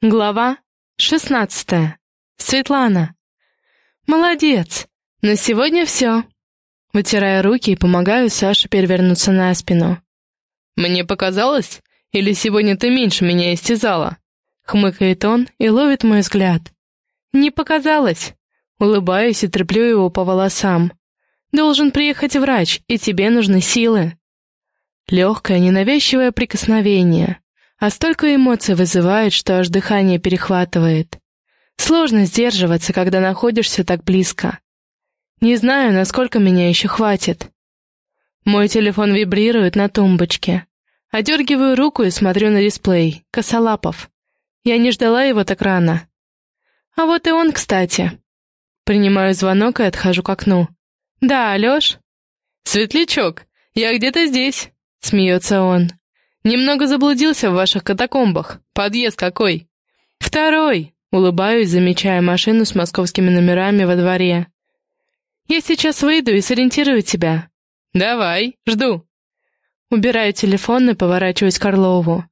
Глава шестнадцатая. Светлана. Молодец. На сегодня все. Вытирая руки и помогаю Саше перевернуться на спину. «Мне показалось? Или сегодня ты меньше меня истязала?» Хмыкает он и ловит мой взгляд. «Не показалось!» Улыбаюсь и треплю его по волосам. «Должен приехать врач, и тебе нужны силы». Легкое, ненавязчивое прикосновение, а столько эмоций вызывает, что аж дыхание перехватывает. Сложно сдерживаться, когда находишься так близко. Не знаю, насколько меня еще хватит. Мой телефон вибрирует на тумбочке. Одергиваю руку и смотрю на дисплей. Косолапов. Я не ждала его так рано. А вот и он, кстати. Принимаю звонок и отхожу к окну. «Да, Алёш?» «Светлячок, я где-то здесь», — смеется он. Немного заблудился в ваших катакомбах. Подъезд какой?» «Второй!» — улыбаюсь, замечая машину с московскими номерами во дворе. «Я сейчас выйду и сориентирую тебя». «Давай, жду». Убираю телефон и поворачиваюсь к Орлову.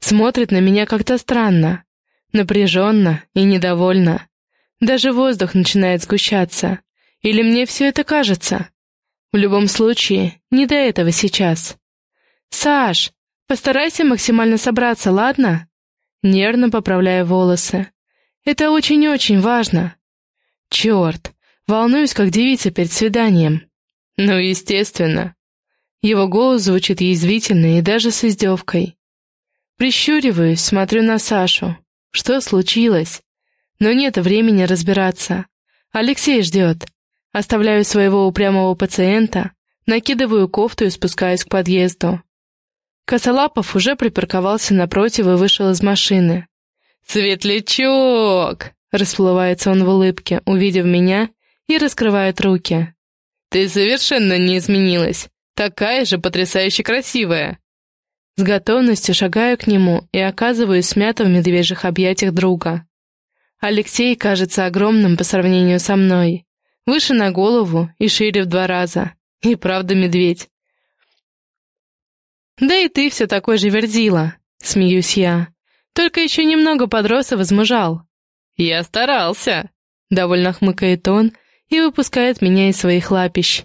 Смотрит на меня как-то странно, напряженно и недовольно. Даже воздух начинает сгущаться. Или мне все это кажется? В любом случае, не до этого сейчас. «Саш, Постарайся максимально собраться, ладно?» Нервно поправляя волосы. «Это очень-очень важно». «Черт, волнуюсь, как девица перед свиданием». «Ну, естественно». Его голос звучит язвительно и даже с издевкой. Прищуриваюсь, смотрю на Сашу. Что случилось? Но нет времени разбираться. Алексей ждет. Оставляю своего упрямого пациента, накидываю кофту и спускаюсь к подъезду. Косолапов уже припарковался напротив и вышел из машины. «Светлячок!» — расплывается он в улыбке, увидев меня, и раскрывает руки. «Ты совершенно не изменилась. Такая же потрясающе красивая!» С готовностью шагаю к нему и оказываюсь смята в медвежьих объятиях друга. Алексей кажется огромным по сравнению со мной. Выше на голову и шире в два раза. И правда медведь. «Да и ты все такой же верзила», — смеюсь я. «Только еще немного подрос и возмужал». «Я старался», — довольно хмыкает он и выпускает меня из своих лапищ.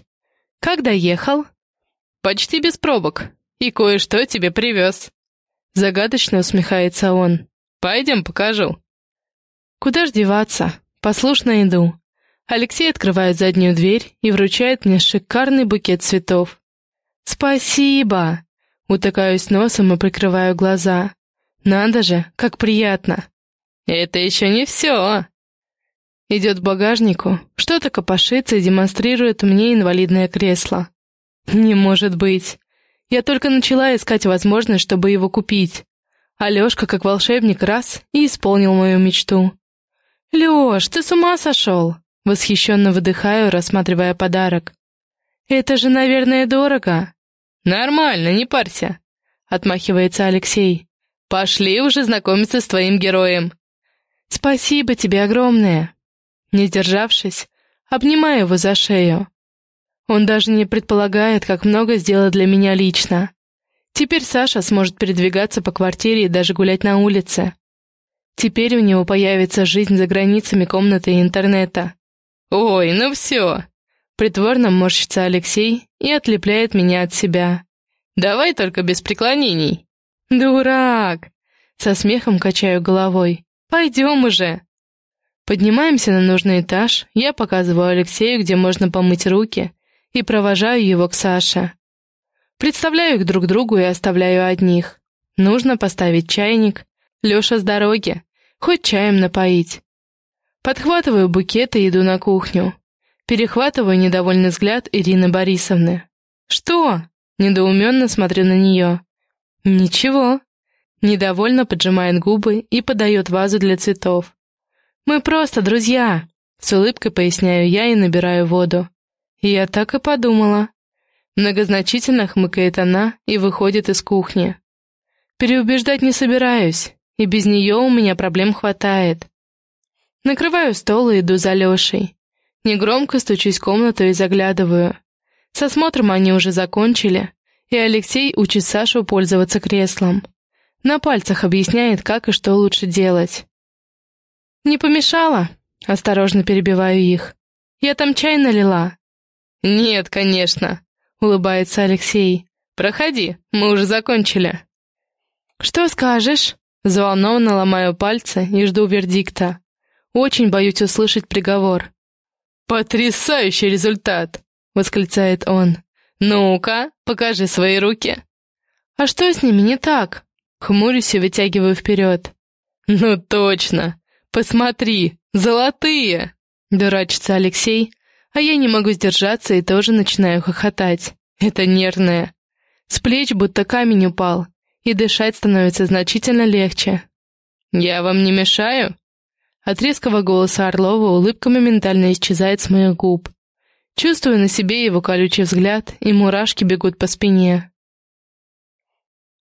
«Как доехал?» «Почти без пробок. И кое-что тебе привез». Загадочно усмехается он. «Пойдем, покажу». Куда ж деваться? Послушно иду. Алексей открывает заднюю дверь и вручает мне шикарный букет цветов. «Спасибо!» Утыкаюсь носом и прикрываю глаза. Надо же, как приятно. Это еще не все. Идет к багажнику, что-то копошится и демонстрирует мне инвалидное кресло. Не может быть. Я только начала искать возможность, чтобы его купить. Алешка, как волшебник, раз и исполнил мою мечту. «Леш, ты с ума сошел?» Восхищенно выдыхаю, рассматривая подарок. «Это же, наверное, дорого». «Нормально, не парься», — отмахивается Алексей. «Пошли уже знакомиться с твоим героем». «Спасибо тебе огромное». Не сдержавшись, обнимаю его за шею. Он даже не предполагает, как много сделал для меня лично. Теперь Саша сможет передвигаться по квартире и даже гулять на улице. Теперь у него появится жизнь за границами комнаты и интернета. «Ой, ну все!» Притворно морщится Алексей и отлепляет меня от себя. «Давай только без преклонений». «Дурак!» Со смехом качаю головой. «Пойдем уже!» Поднимаемся на нужный этаж, я показываю Алексею, где можно помыть руки, и провожаю его к Саше. Представляю их друг другу и оставляю одних. Нужно поставить чайник. Леша с дороги. Хоть чаем напоить. Подхватываю букет и иду на кухню. Перехватываю недовольный взгляд Ирины Борисовны. «Что?» — недоуменно смотрю на нее. «Ничего». Недовольно поджимает губы и подает вазу для цветов. «Мы просто друзья», — с улыбкой поясняю я и набираю воду. «Я так и подумала». Многозначительно хмыкает она и выходит из кухни. Переубеждать не собираюсь, и без нее у меня проблем хватает. Накрываю стол и иду за Лешей. Негромко стучусь в комнату и заглядываю. С осмотром они уже закончили, и Алексей учит Сашу пользоваться креслом. На пальцах объясняет, как и что лучше делать. «Не помешала?» — осторожно перебиваю их. «Я там чай налила». «Нет, конечно», — улыбается Алексей. «Проходи, мы уже закончили». «Что скажешь?» Взволнованно ломаю пальцы и жду вердикта. Очень боюсь услышать приговор. «Потрясающий результат!» — восклицает он. «Ну-ка, покажи свои руки». «А что с ними не так?» Хмурюсь и вытягиваю вперед. «Ну точно! Посмотри, золотые!» Дурачится Алексей, а я не могу сдержаться и тоже начинаю хохотать. Это нервное. С плеч будто камень упал, и дышать становится значительно легче. «Я вам не мешаю?» От резкого голоса Орлова улыбка моментально исчезает с моих губ. Чувствую на себе его колючий взгляд, и мурашки бегут по спине.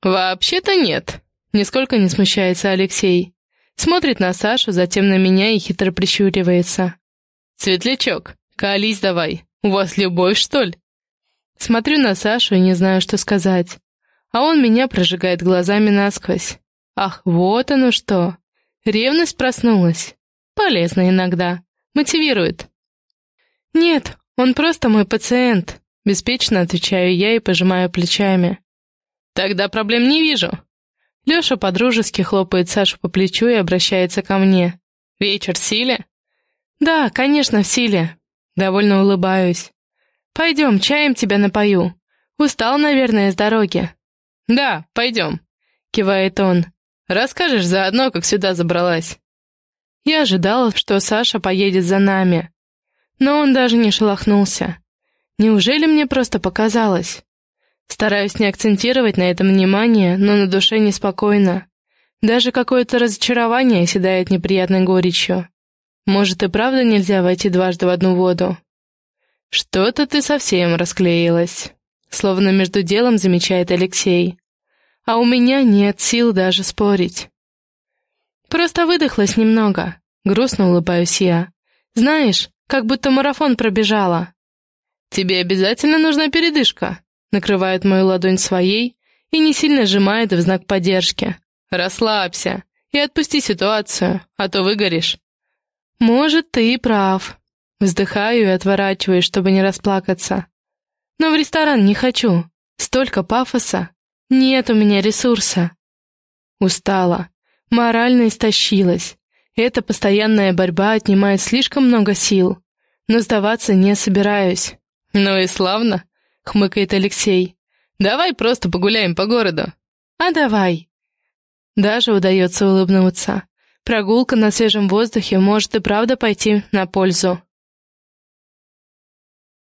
«Вообще-то нет», — нисколько не смущается Алексей. Смотрит на Сашу, затем на меня и хитро прищуривается. «Светлячок, колись давай, у вас любовь, что ли?» Смотрю на Сашу и не знаю, что сказать. А он меня прожигает глазами насквозь. Ах, вот оно что. Ревность проснулась. Полезно иногда. Мотивирует. «Нет, он просто мой пациент», — беспечно отвечаю я и пожимаю плечами. «Тогда проблем не вижу». Леша подружески хлопает Сашу по плечу и обращается ко мне. «Вечер в силе?» «Да, конечно, в силе». Довольно улыбаюсь. «Пойдем, чаем тебя напою. Устал, наверное, с дороги». «Да, пойдем», — кивает он. «Расскажешь заодно, как сюда забралась». Я ожидала, что Саша поедет за нами. Но он даже не шелохнулся. Неужели мне просто показалось? Стараюсь не акцентировать на этом внимание, но на душе неспокойно. Даже какое-то разочарование оседает неприятной горечью. Может, и правда нельзя войти дважды в одну воду? Что-то ты совсем расклеилась. Словно между делом замечает Алексей. А у меня нет сил даже спорить. Просто выдохлась немного. Грустно улыбаюсь я. Знаешь, как будто марафон пробежала. Тебе обязательно нужна передышка. Накрывает мою ладонь своей и не сильно сжимает в знак поддержки. Расслабься и отпусти ситуацию, а то выгоришь. Может, ты и прав. Вздыхаю и отворачиваюсь, чтобы не расплакаться. Но в ресторан не хочу. Столько пафоса. Нет у меня ресурса. Устала. Морально истощилась. Эта постоянная борьба отнимает слишком много сил. Но сдаваться не собираюсь. «Ну и славно», — хмыкает Алексей. «Давай просто погуляем по городу». «А давай». Даже удается улыбнуться. Прогулка на свежем воздухе может и правда пойти на пользу.